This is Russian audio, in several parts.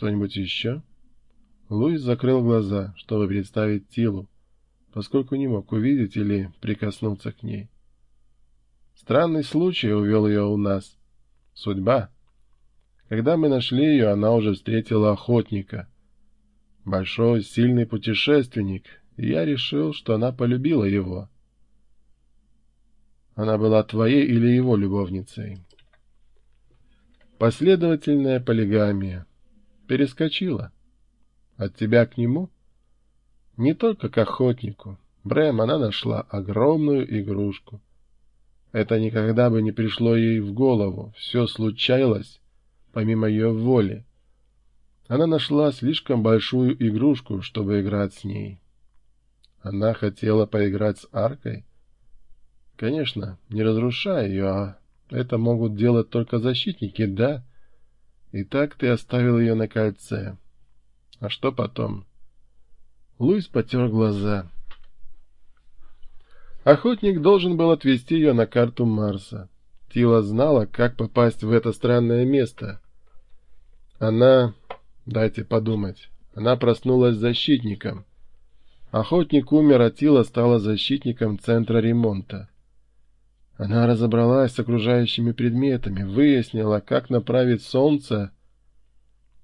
Что-нибудь еще? Луис закрыл глаза, чтобы представить Тилу, поскольку не мог увидеть или прикоснуться к ней. Странный случай увел ее у нас. Судьба. Когда мы нашли ее, она уже встретила охотника. Большой, сильный путешественник, и я решил, что она полюбила его. Она была твоей или его любовницей? Последовательная полигамия. Перескочила. От тебя к нему? Не только к охотнику. Брэм, она нашла огромную игрушку. Это никогда бы не пришло ей в голову. Все случалось помимо ее воли. Она нашла слишком большую игрушку, чтобы играть с ней. Она хотела поиграть с аркой? Конечно, не разрушая ее, а это могут делать только защитники, да? И так ты оставил ее на кольце. А что потом? Луис потер глаза. Охотник должен был отвезти ее на карту Марса. Тила знала, как попасть в это странное место. Она... Дайте подумать. Она проснулась защитником. Охотник умер, а Тила стала защитником центра ремонта. Она разобралась с окружающими предметами, выяснила, как направить солнце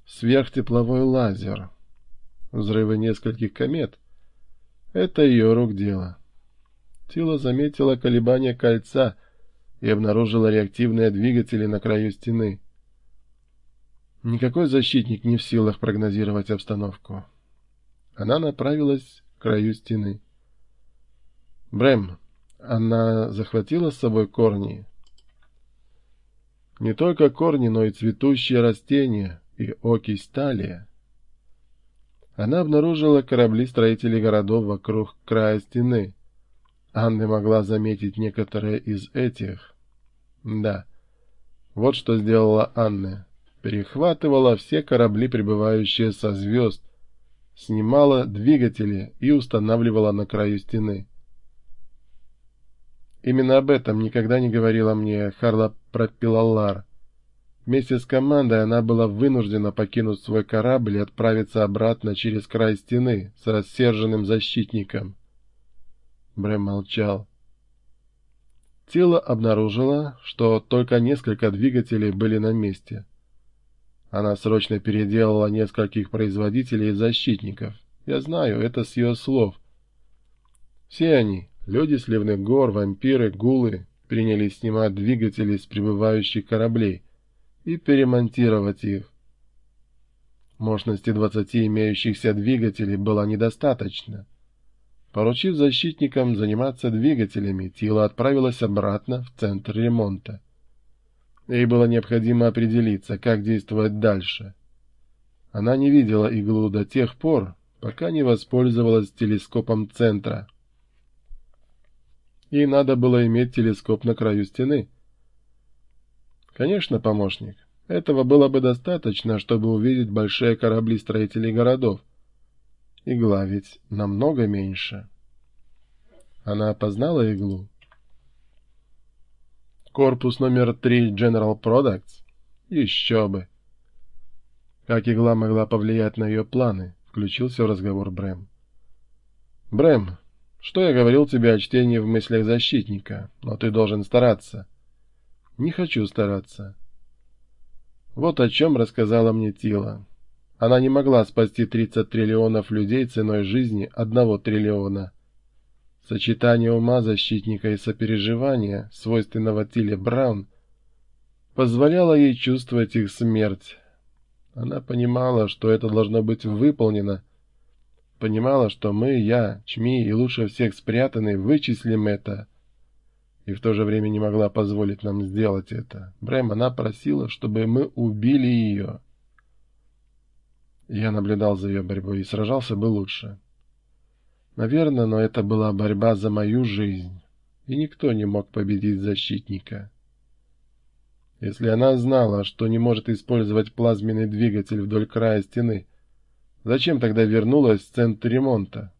в сверхтепловой лазер. Взрывы нескольких комет — это ее рук дело. Тила заметила колебания кольца и обнаружила реактивные двигатели на краю стены. Никакой защитник не в силах прогнозировать обстановку. Она направилась к краю стены. «Брэм, она захватила с собой корни?» «Не только корни, но и цветущие растения и окись талия». Она обнаружила корабли строителей городов вокруг края стены. Анна могла заметить некоторые из этих. Да, вот что сделала Анна перехватывала все корабли, прибывающие со звезд, снимала двигатели и устанавливала на краю стены. Именно об этом никогда не говорила мне Харла Пропилалар. Вместе с командой она была вынуждена покинуть свой корабль и отправиться обратно через край стены с рассерженным защитником. Брэм молчал. Тело обнаружило, что только несколько двигателей были на месте — она срочно переделала нескольких производителей и защитников. Я знаю, это с ее слов. Все они, люди сливных гор, вампиры, гулы, принялись снимать двигатели с прибывающих кораблей и перемонтировать их. Мощности 20 имеющихся двигателей было недостаточно. Поручив защитникам заниматься двигателями, Тила отправилась обратно в центр ремонта. Ей было необходимо определиться, как действовать дальше. Она не видела иглу до тех пор, пока не воспользовалась телескопом центра. Ей надо было иметь телескоп на краю стены. Конечно, помощник, этого было бы достаточно, чтобы увидеть большие корабли строителей городов. Игла ведь намного меньше. Она опознала иглу? Корпус номер 3 General Products? Еще бы. Как игла могла повлиять на ее планы? Включился в разговор Брэм. Брэм, что я говорил тебе о чтении в мыслях защитника, но ты должен стараться. Не хочу стараться. Вот о чем рассказала мне Тила. Она не могла спасти 30 триллионов людей ценой жизни одного триллиона. Сочетание ума защитника и сопереживания, свойственного Тиле Браун, позволяло ей чувствовать их смерть. Она понимала, что это должно быть выполнено, понимала, что мы, я, Чми и лучше всех спрятанный, вычислим это, и в то же время не могла позволить нам сделать это. Брэм, она просила, чтобы мы убили ее. Я наблюдал за ее борьбой и сражался бы лучше. Наверное, но это была борьба за мою жизнь, и никто не мог победить защитника. Если она знала, что не может использовать плазменный двигатель вдоль края стены, зачем тогда вернулась в центр ремонта?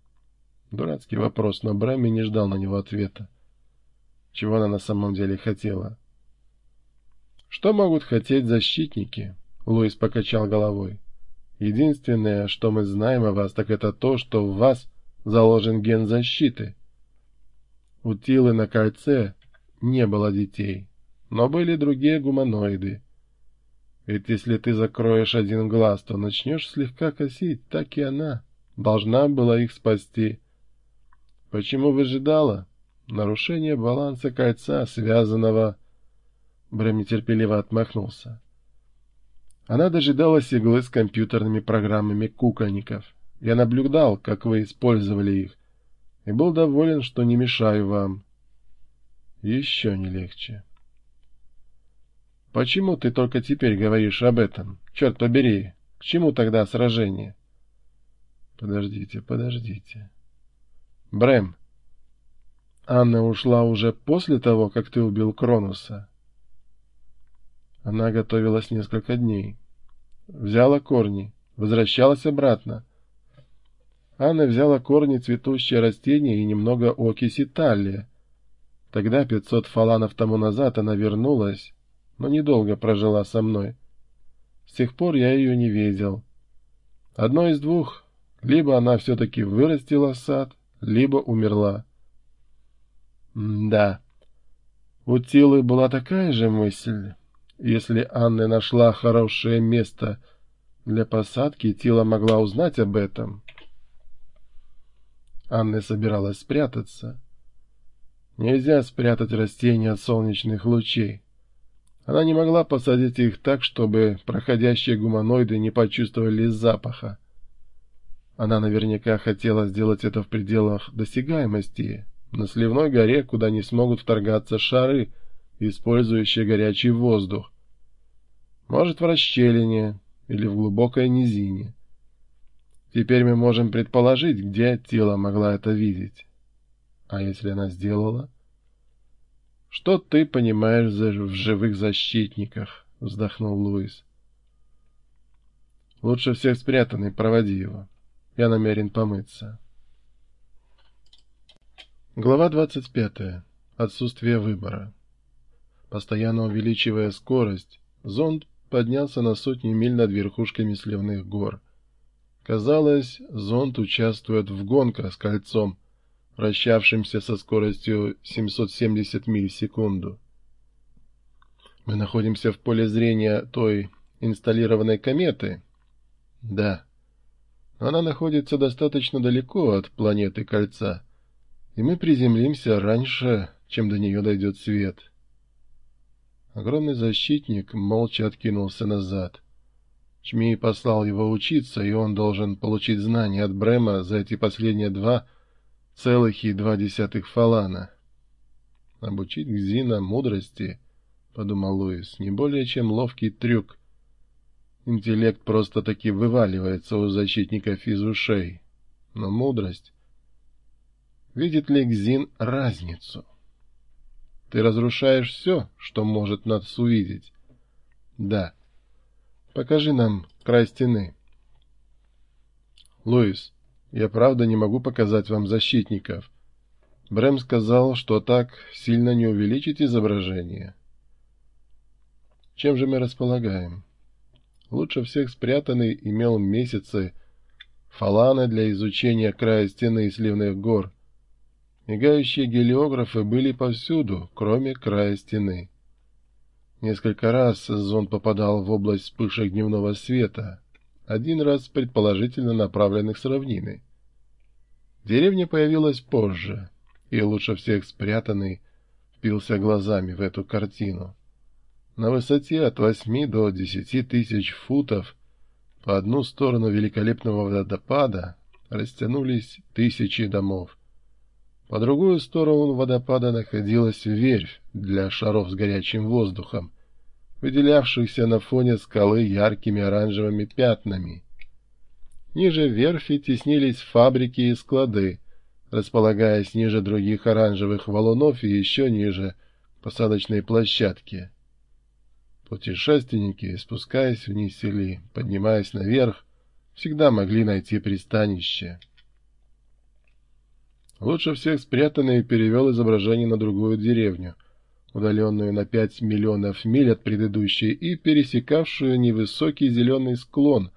Дурацкий вопрос, но Брами не ждал на него ответа. Чего она на самом деле хотела? Что могут хотеть защитники? Луис покачал головой. Единственное, что мы знаем о вас, так это то, что в вас заложен ген защиты. У Тилы на кольце не было детей, но были другие гуманоиды. Ведь если ты закроешь один глаз, то начнешь слегка косить, так и она должна была их спасти. Почему выжидала? Нарушение баланса кольца, связанного... Брэм нетерпеливо отмахнулся. Она дожидалась иглы с компьютерными программами кукольников. Я наблюдал, как вы использовали их, и был доволен, что не мешаю вам. Еще не легче. Почему ты только теперь говоришь об этом? Черт побери, к чему тогда сражение? Подождите, подождите. Брэм, Анна ушла уже после того, как ты убил Кронуса? Она готовилась несколько дней. Взяла корни, возвращалась обратно. Анна взяла корни цветущие растения и немного окиси талия. Тогда, пятьсот фаланов тому назад, она вернулась, но недолго прожила со мной. С тех пор я ее не видел. Одно из двух. Либо она все-таки вырастила сад, либо умерла. М да. У Тилы была такая же мысль. Если Анна нашла хорошее место для посадки, Тила могла узнать об этом. Анна собиралась спрятаться. Нельзя спрятать растения от солнечных лучей. Она не могла посадить их так, чтобы проходящие гуманоиды не почувствовали запаха. Она наверняка хотела сделать это в пределах досягаемости, на Сливной горе, куда не смогут вторгаться шары — использующие горячий воздух. Может, в расщелине или в глубокой низине. Теперь мы можем предположить, где тело могла это видеть. А если она сделала? Что ты понимаешь в живых защитниках? Вздохнул Луис. Лучше всех спрятанный, проводи его. Я намерен помыться. Глава двадцать пятая. Отсутствие выбора. Постоянно увеличивая скорость, зонд поднялся на сотни миль над верхушками сливных гор. Казалось, зонд участвует в гонках с кольцом, вращавшимся со скоростью 770 миль в секунду. Мы находимся в поле зрения той инсталлированной кометы? Да. Она находится достаточно далеко от планеты Кольца, и мы приземлимся раньше, чем до нее дойдет свет. Огромный защитник молча откинулся назад. Чмей послал его учиться, и он должен получить знания от Брема за эти последние два целых и два десятых фалана. Обучить Гзина мудрости, — подумал Луис, — не более чем ловкий трюк. Интеллект просто-таки вываливается у защитников из ушей. Но мудрость... Видит ли Гзин разницу? — ты разрушаешь все, что может нас увидеть. Да. Покажи нам край стены. Луис, я правда не могу показать вам защитников. Брэм сказал, что так сильно не увеличить изображение. Чем же мы располагаем? Лучше всех спрятанный имел месяцы фаланы для изучения края стены и сливных гор, Мигающие гелиографы были повсюду, кроме края стены. Несколько раз зонд попадал в область вспышек дневного света, один раз предположительно направленных с равнины. Деревня появилась позже, и лучше всех спрятанный впился глазами в эту картину. На высоте от восьми до десяти тысяч футов по одну сторону великолепного водопада растянулись тысячи домов. По другую сторону водопада находилась верфь для шаров с горячим воздухом, выделявшихся на фоне скалы яркими оранжевыми пятнами. Ниже верфи теснились фабрики и склады, располагаясь ниже других оранжевых валунов и еще ниже посадочной площадки. Путешественники, спускаясь вниз или поднимаясь наверх, всегда могли найти пристанище. Лучше всех спрятанный перевел изображение на другую деревню, удаленную на пять миллионов миль от предыдущей и пересекавшую невысокий зеленый склон,